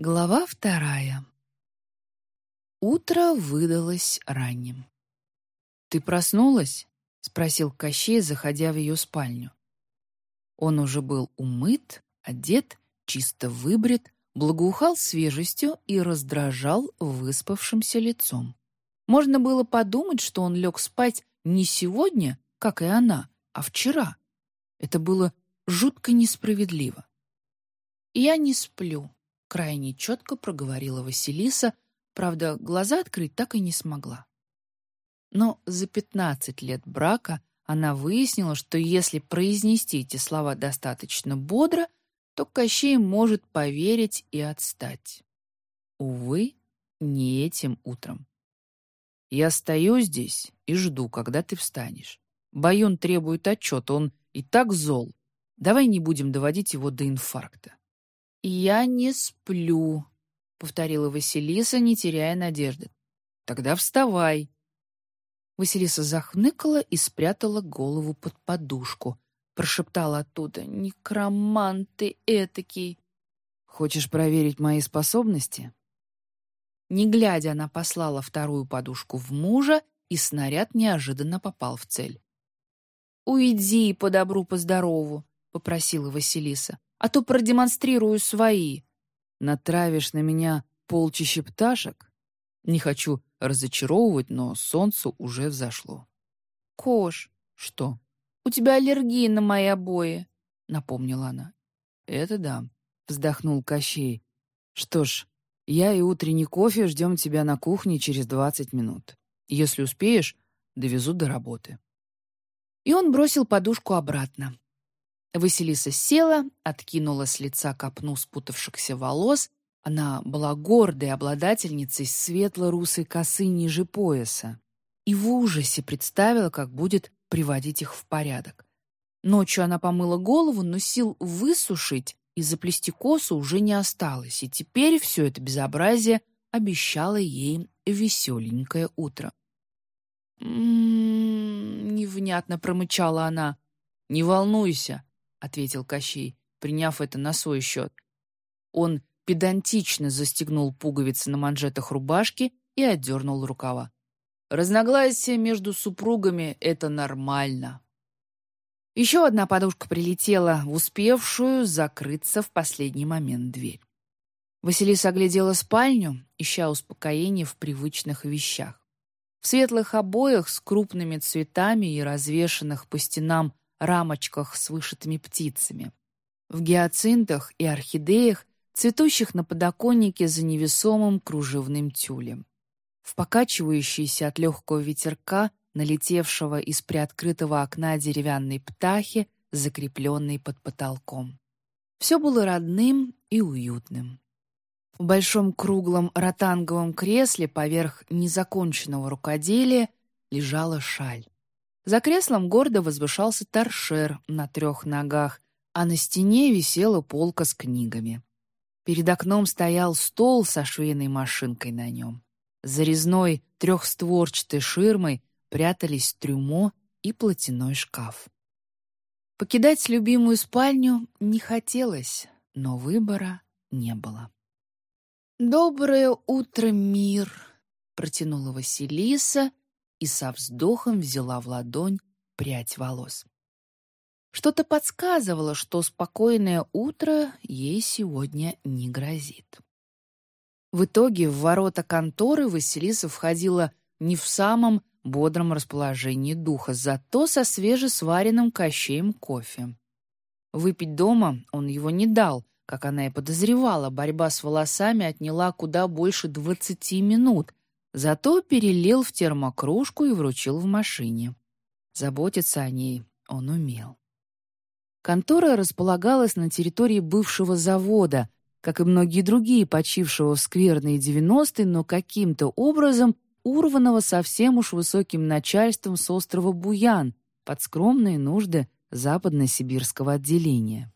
Глава вторая. Утро выдалось ранним. «Ты проснулась?» — спросил Кощей, заходя в ее спальню. Он уже был умыт, одет, чисто выбрит, благоухал свежестью и раздражал выспавшимся лицом. Можно было подумать, что он лег спать не сегодня, как и она, а вчера. Это было жутко несправедливо. «Я не сплю», — крайне четко проговорила Василиса, правда, глаза открыть так и не смогла. Но за пятнадцать лет брака она выяснила, что если произнести эти слова достаточно бодро, то Кощей может поверить и отстать. Увы, не этим утром. «Я стою здесь и жду, когда ты встанешь. Баюн требует отчет, он и так зол. Давай не будем доводить его до инфаркта». «Я не сплю», — повторила Василиса, не теряя надежды. «Тогда вставай». Василиса захныкала и спрятала голову под подушку. Прошептала оттуда «Некромант ты этакий!» «Хочешь проверить мои способности?» Не глядя, она послала вторую подушку в мужа, и снаряд неожиданно попал в цель. «Уйди по добру, по здорову», — попросила Василиса а то продемонстрирую свои. Натравишь на меня полчища пташек? Не хочу разочаровывать, но солнце уже взошло. Кош, что? У тебя аллергия на мои обои, напомнила она. Это да, вздохнул Кощей. Что ж, я и утренний кофе ждем тебя на кухне через двадцать минут. Если успеешь, довезу до работы. И он бросил подушку обратно. Василиса села, откинула с лица копну спутавшихся волос. Она была гордой обладательницей светло-русой косы ниже пояса и в ужасе представила, как будет приводить их в порядок. Ночью она помыла голову, но сил высушить и заплести косу уже не осталось, и теперь все это безобразие обещало ей веселенькое утро. «М-м-м», невнятно промычала она. «Не волнуйся, — ответил Кощей, приняв это на свой счет. Он педантично застегнул пуговицы на манжетах рубашки и отдернул рукава. Разногласия между супругами — это нормально. Еще одна подушка прилетела в успевшую закрыться в последний момент дверь. Василиса оглядела спальню, ища успокоение в привычных вещах. В светлых обоях с крупными цветами и развешанных по стенам рамочках с вышитыми птицами. В гиацинтах и орхидеях, цветущих на подоконнике за невесомым кружевным тюлем. В покачивающейся от легкого ветерка, налетевшего из приоткрытого окна деревянной птахи, закрепленной под потолком. Все было родным и уютным. В большом круглом ротанговом кресле поверх незаконченного рукоделия лежала шаль. За креслом гордо возвышался торшер на трех ногах, а на стене висела полка с книгами. Перед окном стоял стол со швейной машинкой на нем. За резной трехстворчатой ширмой прятались трюмо и платяной шкаф. Покидать любимую спальню не хотелось, но выбора не было. «Доброе утро, мир!» — протянула Василиса и со вздохом взяла в ладонь прядь волос. Что-то подсказывало, что спокойное утро ей сегодня не грозит. В итоге в ворота конторы Василиса входила не в самом бодром расположении духа, зато со свежесваренным кощеем кофе. Выпить дома он его не дал, как она и подозревала, борьба с волосами отняла куда больше двадцати минут, Зато перелил в термокружку и вручил в машине. Заботиться о ней он умел. Контора располагалась на территории бывшего завода, как и многие другие, почившего в скверные девяностые, но каким-то образом урванного совсем уж высоким начальством с острова Буян под скромные нужды западно-сибирского отделения.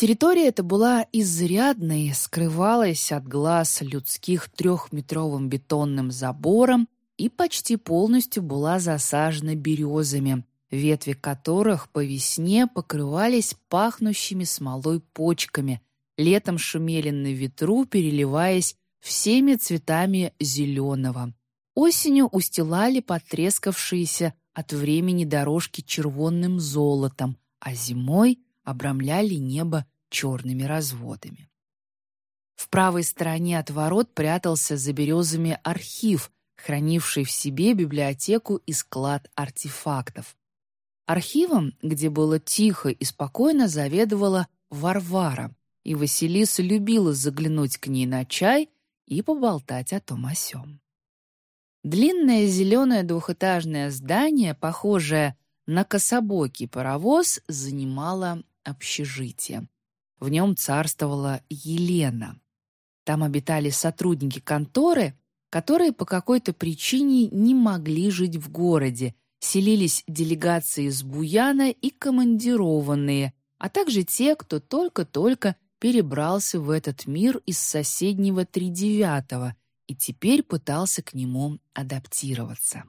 Территория эта была изрядной, скрывалась от глаз людских трехметровым бетонным забором и почти полностью была засажена березами, ветви которых по весне покрывались пахнущими смолой почками, летом шумели на ветру, переливаясь всеми цветами зеленого. Осенью устилали потрескавшиеся от времени дорожки червонным золотом, а зимой обрамляли небо черными разводами. В правой стороне от ворот прятался за березами архив, хранивший в себе библиотеку и склад артефактов. Архивом, где было тихо и спокойно, заведовала Варвара, и Василиса любила заглянуть к ней на чай и поболтать о том о сём. Длинное зеленое двухэтажное здание, похожее на кособокий паровоз, занимало общежитие. В нем царствовала Елена. Там обитали сотрудники конторы, которые по какой-то причине не могли жить в городе, селились делегации из Буяна и командированные, а также те, кто только-только перебрался в этот мир из соседнего Тридевятого и теперь пытался к нему адаптироваться.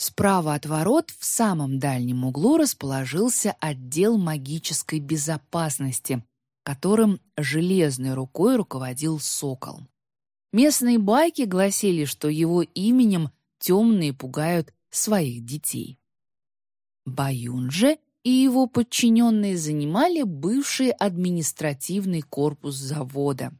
Справа от ворот в самом дальнем углу расположился отдел магической безопасности, которым железной рукой руководил сокол. Местные байки гласили, что его именем темные пугают своих детей. Баюн же и его подчиненные занимали бывший административный корпус завода.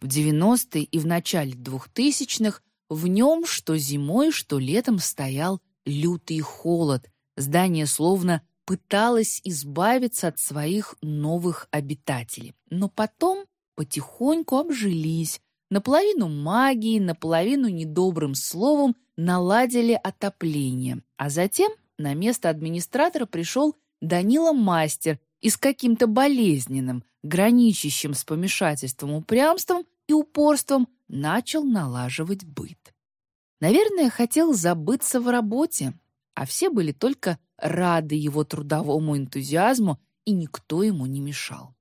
В 90-е и в начале 2000-х в нем что зимой, что летом стоял лютый холод. Здание словно пыталось избавиться от своих новых обитателей. Но потом потихоньку обжились, наполовину магией, наполовину недобрым словом наладили отопление. А затем на место администратора пришел Данила Мастер и с каким-то болезненным, граничащим с помешательством упрямством и упорством, начал налаживать быт. Наверное, хотел забыться в работе, а все были только рады его трудовому энтузиазму, и никто ему не мешал.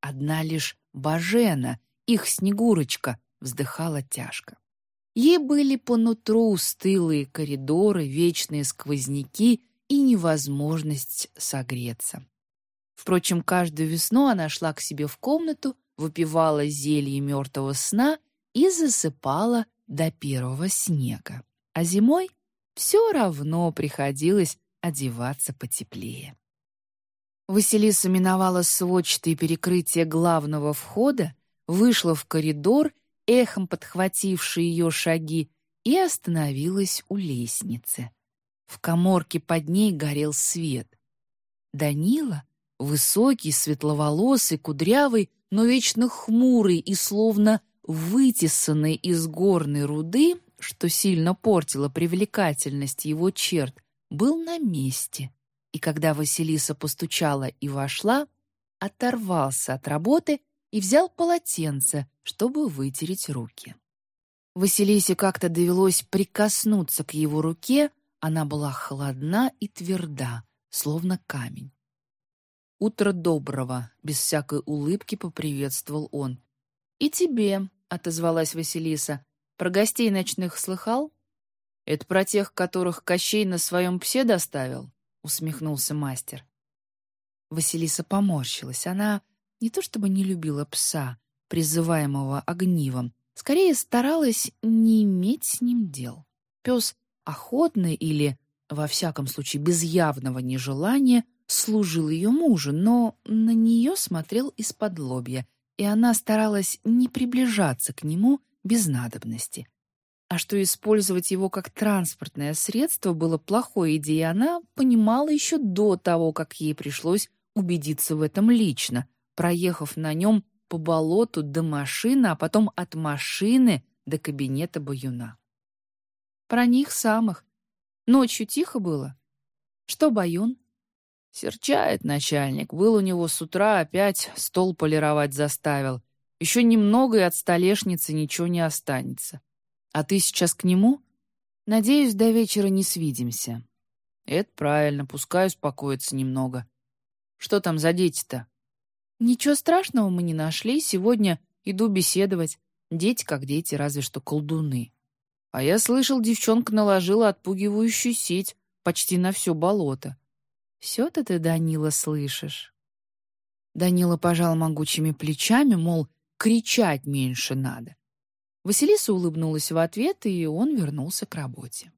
Одна лишь Бажена, их Снегурочка, вздыхала тяжко. Ей были по нутру стылые коридоры, вечные сквозняки и невозможность согреться. Впрочем, каждую весну она шла к себе в комнату, выпивала зелье мертвого сна и засыпала до первого снега. А зимой все равно приходилось одеваться потеплее. Василиса миновала сводчатые перекрытия главного входа, вышла в коридор, эхом подхватившие ее шаги, и остановилась у лестницы. В коморке под ней горел свет. Данила, высокий, светловолосый, кудрявый, но вечно хмурый и словно вытесанный из горной руды, что сильно портило привлекательность его черт, был на месте. И когда Василиса постучала и вошла, оторвался от работы и взял полотенце, чтобы вытереть руки. Василисе как-то довелось прикоснуться к его руке, она была холодна и тверда, словно камень. «Утро доброго!» — без всякой улыбки поприветствовал он. «И тебе!» — отозвалась Василиса. «Про гостей ночных слыхал?» «Это про тех, которых Кощей на своем псе доставил?» — усмехнулся мастер. Василиса поморщилась. Она не то чтобы не любила пса, призываемого огнивом, скорее старалась не иметь с ним дел. Пес охотно или, во всяком случае, без явного нежелания служил ее мужу, но на нее смотрел из-под лобья, и она старалась не приближаться к нему без надобности. А что использовать его как транспортное средство было плохой идеей, она понимала еще до того, как ей пришлось убедиться в этом лично, проехав на нем по болоту до машины, а потом от машины до кабинета баюна. Про них самых. Ночью тихо было. Что баюн? Серчает начальник. Был у него с утра, опять стол полировать заставил. Еще немного, и от столешницы ничего не останется. А ты сейчас к нему? Надеюсь, до вечера не свидимся. Это правильно, пускай успокоится немного. Что там за дети-то? Ничего страшного мы не нашли. Сегодня иду беседовать. Дети как дети, разве что колдуны. А я слышал, девчонка наложила отпугивающую сеть почти на все болото. Все-то ты, Данила, слышишь. Данила пожал могучими плечами, мол, кричать меньше надо. Василиса улыбнулась в ответ, и он вернулся к работе.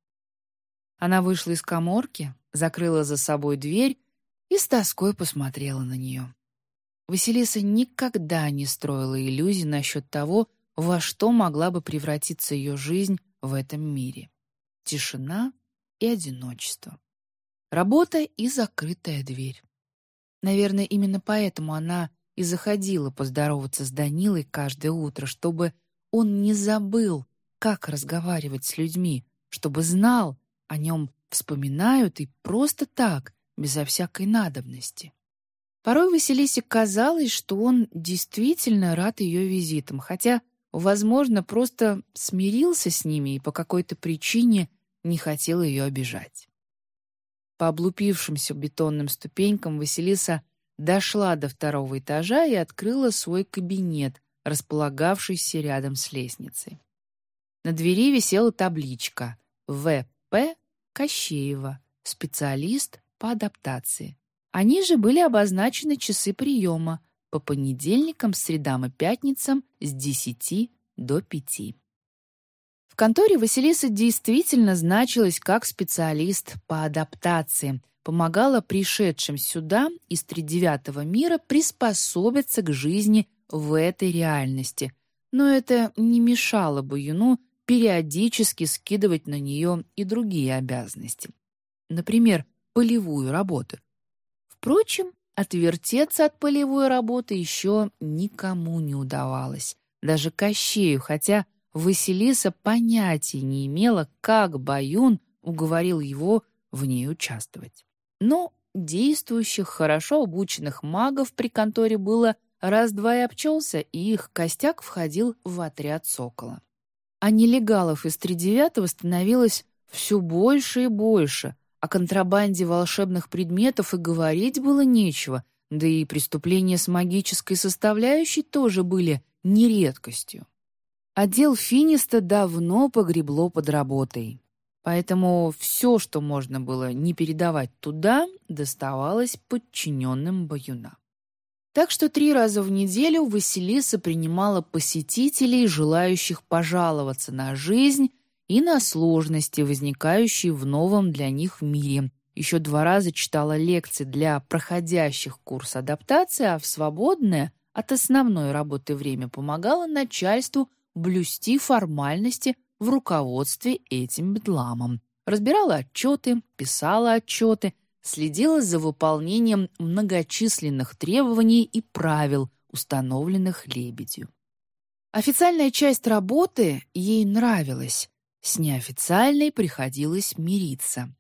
Она вышла из коморки, закрыла за собой дверь и с тоской посмотрела на нее. Василиса никогда не строила иллюзий насчет того, во что могла бы превратиться ее жизнь в этом мире. Тишина и одиночество. Работа и закрытая дверь. Наверное, именно поэтому она и заходила поздороваться с Данилой каждое утро, чтобы он не забыл, как разговаривать с людьми, чтобы знал, о нем вспоминают и просто так, безо всякой надобности. Порой Василисе казалось, что он действительно рад ее визитам, хотя, возможно, просто смирился с ними и по какой-то причине не хотел ее обижать. По облупившимся бетонным ступенькам Василиса дошла до второго этажа и открыла свой кабинет, располагавшийся рядом с лестницей. На двери висела табличка «В.П. Кощеева, специалист по адаптации». А ниже были обозначены часы приема по понедельникам, средам и пятницам с 10 до 5. В конторе Василиса действительно значилась как специалист по адаптации, помогала пришедшим сюда из тридевятого мира приспособиться к жизни в этой реальности. Но это не мешало бы Юну периодически скидывать на нее и другие обязанности. Например, полевую работу. Впрочем, отвертеться от полевой работы еще никому не удавалось. Даже Кощею, хотя Василиса понятия не имела, как Баюн уговорил его в ней участвовать. Но действующих, хорошо обученных магов при конторе было раз-два и обчелся, и их костяк входил в отряд «Сокола». А нелегалов из тридевятого становилось все больше и больше, о контрабанде волшебных предметов и говорить было нечего, да и преступления с магической составляющей тоже были нередкостью. Отдел Финиста давно погребло под работой. Поэтому все, что можно было не передавать туда, доставалось подчиненным Баюна. Так что три раза в неделю Василиса принимала посетителей, желающих пожаловаться на жизнь и на сложности, возникающие в новом для них мире. Еще два раза читала лекции для проходящих курс адаптации, а в свободное от основной работы время помогала начальству блюсти формальности в руководстве этим бедламом. Разбирала отчеты, писала отчеты, следила за выполнением многочисленных требований и правил, установленных лебедью. Официальная часть работы ей нравилась, с неофициальной приходилось мириться.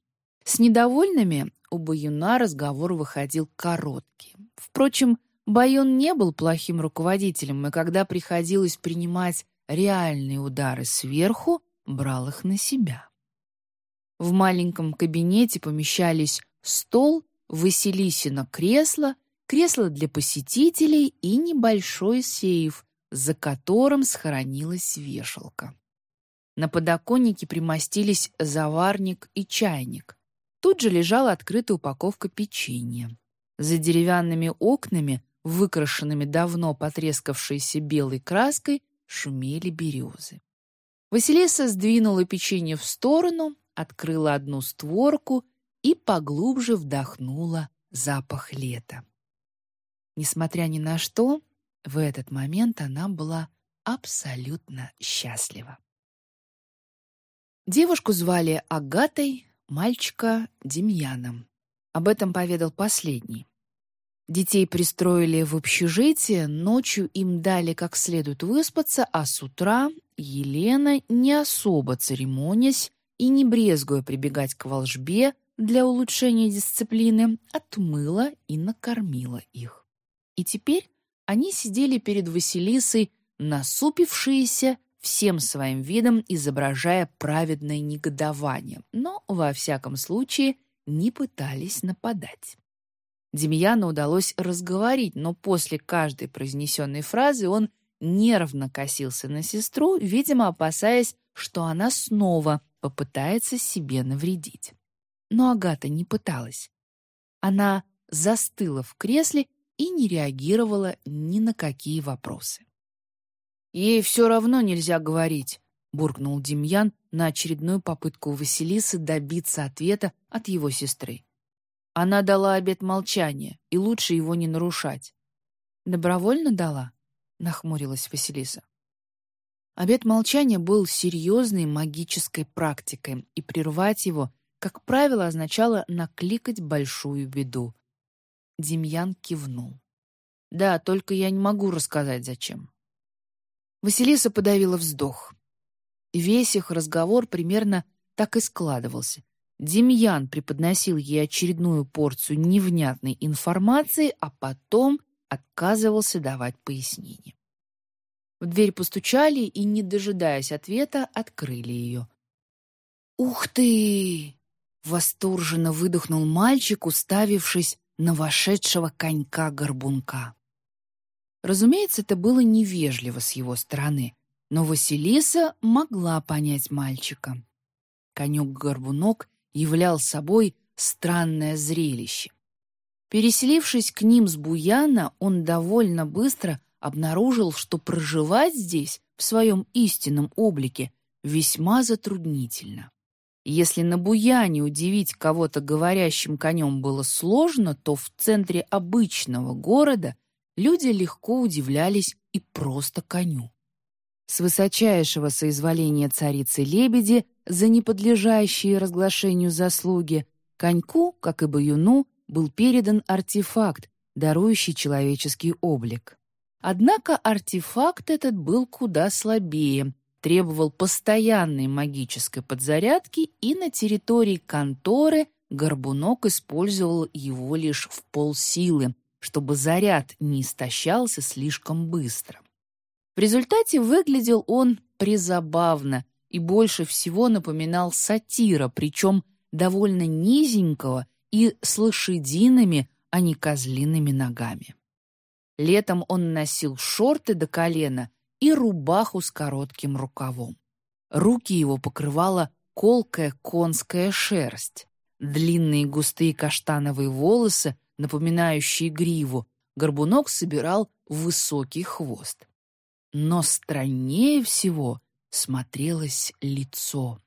С недовольными у Баюна разговор выходил короткий. Впрочем, Баюн не был плохим руководителем, и когда приходилось принимать реальные удары сверху, брал их на себя. В маленьком кабинете помещались стол, Василисина кресло, кресло для посетителей и небольшой сейф, за которым сохранилась вешалка. На подоконнике примостились заварник и чайник. Тут же лежала открытая упаковка печенья. За деревянными окнами, выкрашенными давно потрескавшейся белой краской, шумели березы. Василиса сдвинула печенье в сторону, открыла одну створку и поглубже вдохнула запах лета. Несмотря ни на что, в этот момент она была абсолютно счастлива. Девушку звали Агатой, мальчика — Демьяном. Об этом поведал последний. Детей пристроили в общежитие, ночью им дали как следует выспаться, а с утра Елена, не особо церемонясь и не брезгуя прибегать к волжбе для улучшения дисциплины, отмыла и накормила их. И теперь они сидели перед Василисой, насупившиеся, всем своим видом изображая праведное негодование, но, во всяком случае, не пытались нападать. Демьяну удалось разговорить, но после каждой произнесенной фразы он нервно косился на сестру, видимо, опасаясь, что она снова попытается себе навредить. Но Агата не пыталась. Она застыла в кресле и не реагировала ни на какие вопросы. «Ей все равно нельзя говорить», — буркнул Демьян на очередную попытку Василисы добиться ответа от его сестры. Она дала обет молчания, и лучше его не нарушать. «Добровольно дала?» — нахмурилась Василиса. Обет молчания был серьезной магической практикой, и прервать его, как правило, означало накликать большую беду. Демьян кивнул. «Да, только я не могу рассказать, зачем». Василиса подавила вздох. Весь их разговор примерно так и складывался. Демьян преподносил ей очередную порцию невнятной информации, а потом отказывался давать пояснения. В дверь постучали и, не дожидаясь ответа, открыли ее. «Ух ты!» — восторженно выдохнул мальчик, уставившись на вошедшего конька-горбунка. Разумеется, это было невежливо с его стороны, но Василиса могла понять мальчика. Конек-горбунок являл собой странное зрелище. Переселившись к ним с Буяна, он довольно быстро обнаружил, что проживать здесь, в своем истинном облике, весьма затруднительно. Если на Буяне удивить кого-то говорящим конем было сложно, то в центре обычного города люди легко удивлялись и просто коню. С высочайшего соизволения царицы-лебеди за неподлежащие разглашению заслуги коньку, как и баюну, был передан артефакт, дарующий человеческий облик. Однако артефакт этот был куда слабее, требовал постоянной магической подзарядки, и на территории конторы Горбунок использовал его лишь в полсилы, чтобы заряд не истощался слишком быстро. В результате выглядел он призабавно и больше всего напоминал сатира, причем довольно низенького и с лошадиными, а не козлиными ногами. Летом он носил шорты до колена и рубаху с коротким рукавом. Руки его покрывала колкая конская шерсть. Длинные густые каштановые волосы, напоминающие гриву, горбунок собирал в высокий хвост. Но страннее всего смотрелось лицо.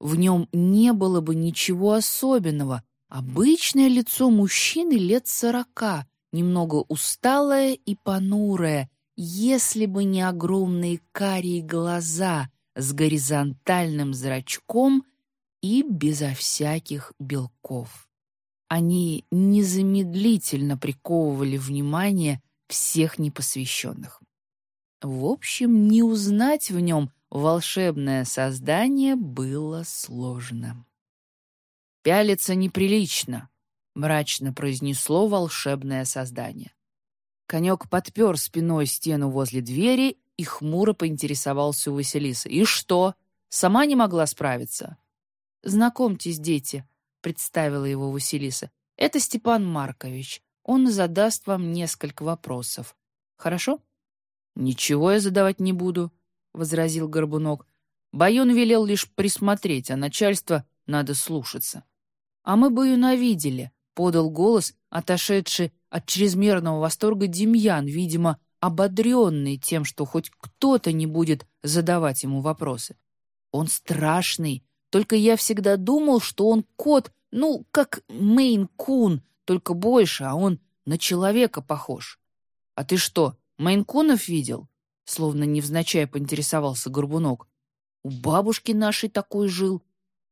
В нем не было бы ничего особенного. Обычное лицо мужчины лет сорока, немного усталое и понурое, если бы не огромные карие глаза с горизонтальным зрачком и безо всяких белков. Они незамедлительно приковывали внимание всех непосвященных. В общем, не узнать в нем волшебное создание было сложно. «Пялиться неприлично», мрачно произнесло волшебное создание. Конек подпер спиной стену возле двери и хмуро поинтересовался у Василисы. «И что? Сама не могла справиться?» «Знакомьтесь, дети», — представила его Василиса. «Это Степан Маркович. Он задаст вам несколько вопросов. Хорошо?» «Ничего я задавать не буду», — возразил Горбунок. «Баюн велел лишь присмотреть, а начальство надо слушаться». «А мы Баюна видели», подал голос, отошедший от чрезмерного восторга Демьян, видимо, ободренный тем, что хоть кто-то не будет задавать ему вопросы. Он страшный, только я всегда думал, что он кот, ну, как Мейн-кун, только больше, а он на человека похож. А ты что, Мейн-кунов видел? Словно невзначай поинтересовался Горбунок. У бабушки нашей такой жил.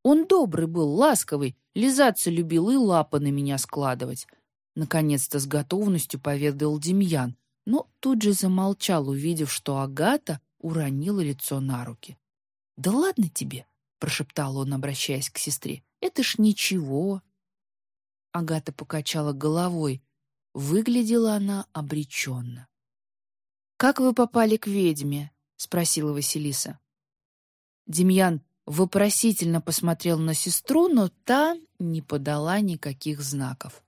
Он добрый был, ласковый, Лизаться любил и лапы на меня складывать. Наконец-то с готовностью поведал Демьян, но тут же замолчал, увидев, что Агата уронила лицо на руки. «Да ладно тебе!» — прошептал он, обращаясь к сестре. «Это ж ничего!» Агата покачала головой. Выглядела она обреченно. «Как вы попали к ведьме?» — спросила Василиса. Демьян вопросительно посмотрел на сестру, но та не подала никаких знаков.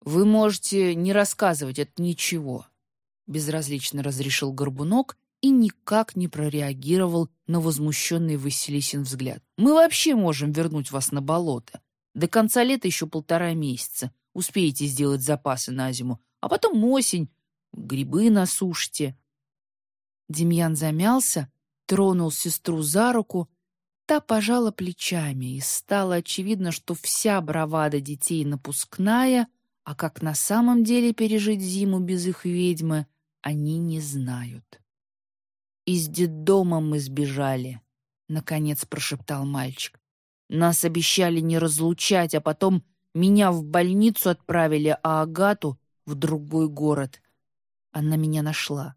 «Вы можете не рассказывать это ничего», — безразлично разрешил Горбунок и никак не прореагировал на возмущенный Василисин взгляд. «Мы вообще можем вернуть вас на болото. До конца лета еще полтора месяца. Успеете сделать запасы на зиму. А потом осень, грибы насушьте». Демьян замялся, тронул сестру за руку, та пожала плечами, и стало очевидно, что вся бравада детей напускная, а как на самом деле пережить зиму без их ведьмы, они не знают. «Из детдома мы сбежали», — наконец прошептал мальчик. «Нас обещали не разлучать, а потом меня в больницу отправили, а Агату — в другой город. Она меня нашла.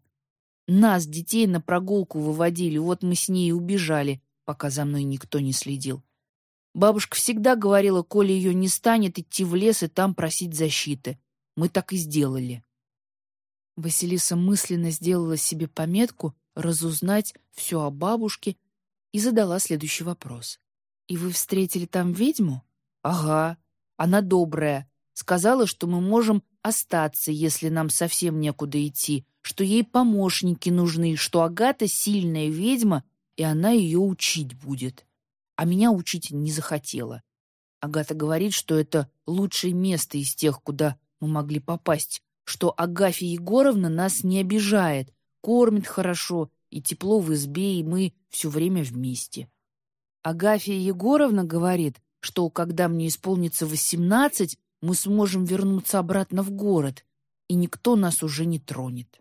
Нас, детей, на прогулку выводили, вот мы с ней убежали, пока за мной никто не следил. Бабушка всегда говорила, коли ее не станет, идти в лес и там просить защиты. Мы так и сделали. Василиса мысленно сделала себе пометку разузнать все о бабушке и задала следующий вопрос. «И вы встретили там ведьму?» «Ага, она добрая. Сказала, что мы можем остаться, если нам совсем некуда идти, что ей помощники нужны, что Агата сильная ведьма, и она ее учить будет. А меня учить не захотела. Агата говорит, что это лучшее место из тех, куда мы могли попасть, что Агафья Егоровна нас не обижает, кормит хорошо, и тепло в избе, и мы все время вместе. Агафья Егоровна говорит, что когда мне исполнится восемнадцать, мы сможем вернуться обратно в город, и никто нас уже не тронет.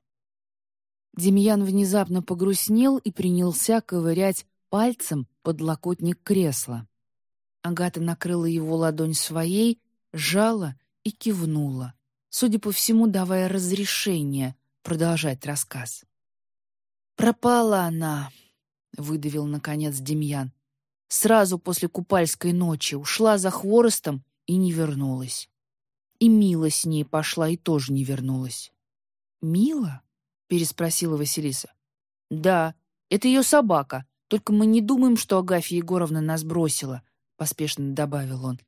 Демьян внезапно погрустнел и принялся ковырять пальцем подлокотник кресла. Агата накрыла его ладонь своей, сжала и кивнула, судя по всему, давая разрешение продолжать рассказ. «Пропала она», — выдавил, наконец, Демьян. «Сразу после купальской ночи ушла за хворостом и не вернулась. И Мила с ней пошла и тоже не вернулась». «Мила?» переспросила Василиса. «Да, это ее собака. Только мы не думаем, что Агафья Егоровна нас бросила», — поспешно добавил он.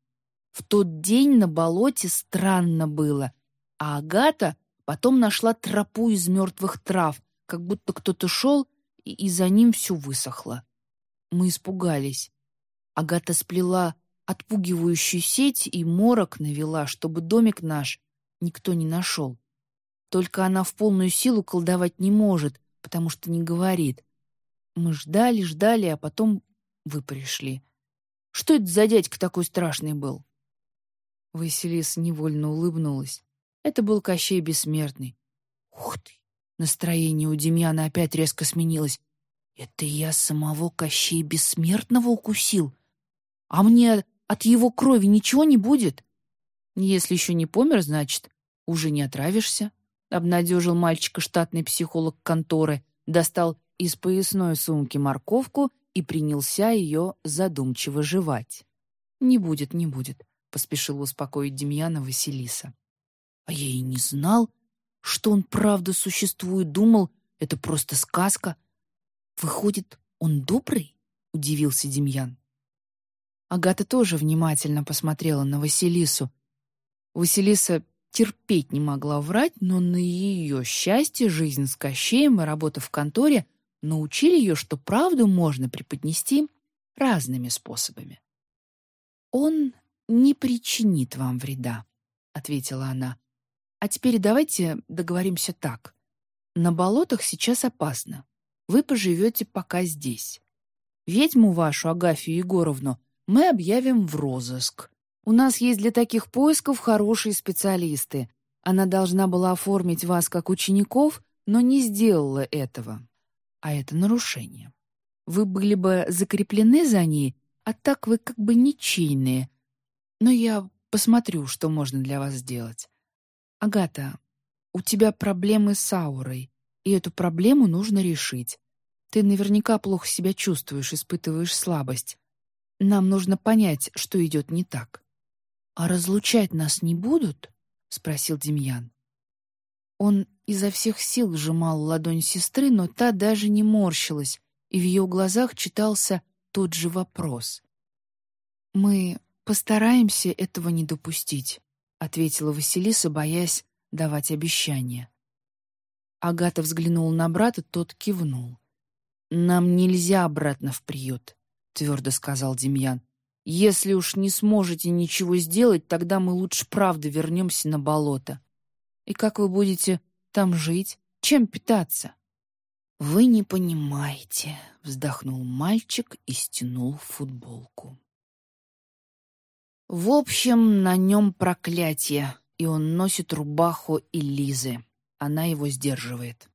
«В тот день на болоте странно было, а Агата потом нашла тропу из мертвых трав, как будто кто-то шел, и, и за ним все высохло. Мы испугались. Агата сплела отпугивающую сеть и морок навела, чтобы домик наш никто не нашел. Только она в полную силу колдовать не может, потому что не говорит. Мы ждали, ждали, а потом вы пришли. Что это за дядька такой страшный был?» Василиса невольно улыбнулась. Это был Кощей Бессмертный. «Ух ты!» Настроение у Демьяна опять резко сменилось. «Это я самого Кощей Бессмертного укусил? А мне от его крови ничего не будет? Если еще не помер, значит, уже не отравишься». — обнадежил мальчика штатный психолог конторы, достал из поясной сумки морковку и принялся ее задумчиво жевать. «Не будет, не будет», — поспешил успокоить Демьяна Василиса. «А я и не знал, что он правда существует, думал, это просто сказка. Выходит, он добрый?» — удивился Демьян. Агата тоже внимательно посмотрела на Василису. Василиса терпеть не могла врать, но на ее счастье жизнь с Кощеем и работа в конторе научили ее, что правду можно преподнести разными способами. «Он не причинит вам вреда», — ответила она. «А теперь давайте договоримся так. На болотах сейчас опасно. Вы поживете пока здесь. Ведьму вашу, Агафью Егоровну, мы объявим в розыск. У нас есть для таких поисков хорошие специалисты. Она должна была оформить вас как учеников, но не сделала этого. А это нарушение. Вы были бы закреплены за ней, а так вы как бы ничейные. Но я посмотрю, что можно для вас сделать. Агата, у тебя проблемы с аурой, и эту проблему нужно решить. Ты наверняка плохо себя чувствуешь, испытываешь слабость. Нам нужно понять, что идет не так. «А разлучать нас не будут?» — спросил Демьян. Он изо всех сил сжимал ладонь сестры, но та даже не морщилась, и в ее глазах читался тот же вопрос. «Мы постараемся этого не допустить», — ответила Василиса, боясь давать обещания. Агата взглянула на брата, тот кивнул. «Нам нельзя обратно в приют», — твердо сказал Демьян. Если уж не сможете ничего сделать, тогда мы лучше правда вернемся на болото. И как вы будете там жить? Чем питаться?» «Вы не понимаете», — вздохнул мальчик и стянул футболку. В общем, на нем проклятие, и он носит рубаху Элизы. Она его сдерживает.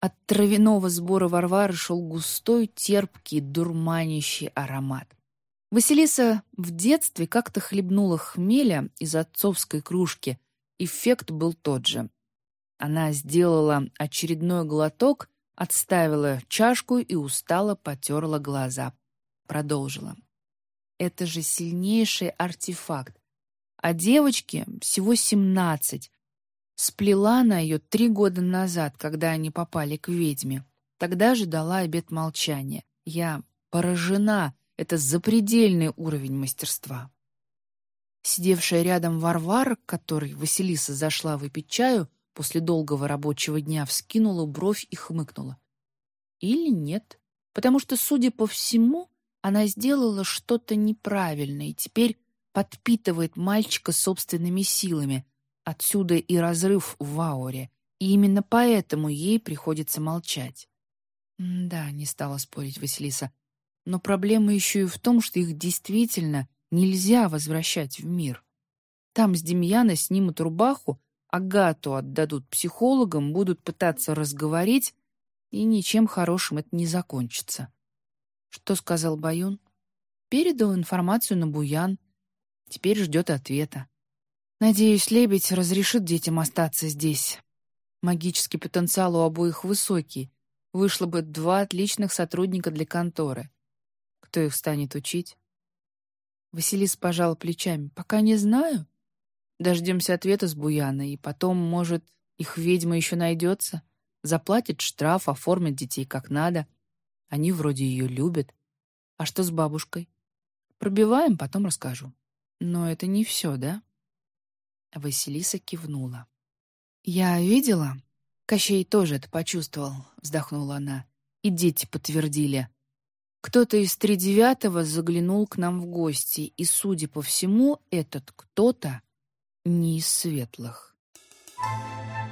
От травяного сбора Варвары шел густой, терпкий, дурманящий аромат. Василиса в детстве как-то хлебнула хмеля из отцовской кружки. Эффект был тот же. Она сделала очередной глоток, отставила чашку и устало потерла глаза. Продолжила. Это же сильнейший артефакт. А девочке всего семнадцать. Сплела она ее три года назад, когда они попали к ведьме. Тогда же дала обет молчания. Я поражена. Это запредельный уровень мастерства. Сидевшая рядом Варвара, к которой Василиса зашла выпить чаю, после долгого рабочего дня вскинула бровь и хмыкнула. Или нет, потому что, судя по всему, она сделала что-то неправильное и теперь подпитывает мальчика собственными силами. Отсюда и разрыв в ауре. И именно поэтому ей приходится молчать. «Да», — не стала спорить Василиса, «но проблема еще и в том, что их действительно нельзя возвращать в мир. Там с Демьяна снимут рубаху, Агату отдадут психологам, будут пытаться разговорить, и ничем хорошим это не закончится. Что сказал Баюн? Передал информацию на Буян. Теперь ждет ответа. Надеюсь, Лебедь разрешит детям остаться здесь. Магический потенциал у обоих высокий. Вышло бы два отличных сотрудника для конторы. Кто их станет учить? Василис пожал плечами. «Пока не знаю. Дождемся ответа с Буяна, и потом, может, их ведьма еще найдется, заплатит штраф, оформит детей как надо. Они вроде ее любят. А что с бабушкой? Пробиваем, потом расскажу. Но это не все, да? Василиса кивнула. «Я видела?» Кощей тоже это почувствовал, вздохнула она. И дети подтвердили. Кто-то из тридевятого заглянул к нам в гости, и, судя по всему, этот кто-то не из светлых. Thank you.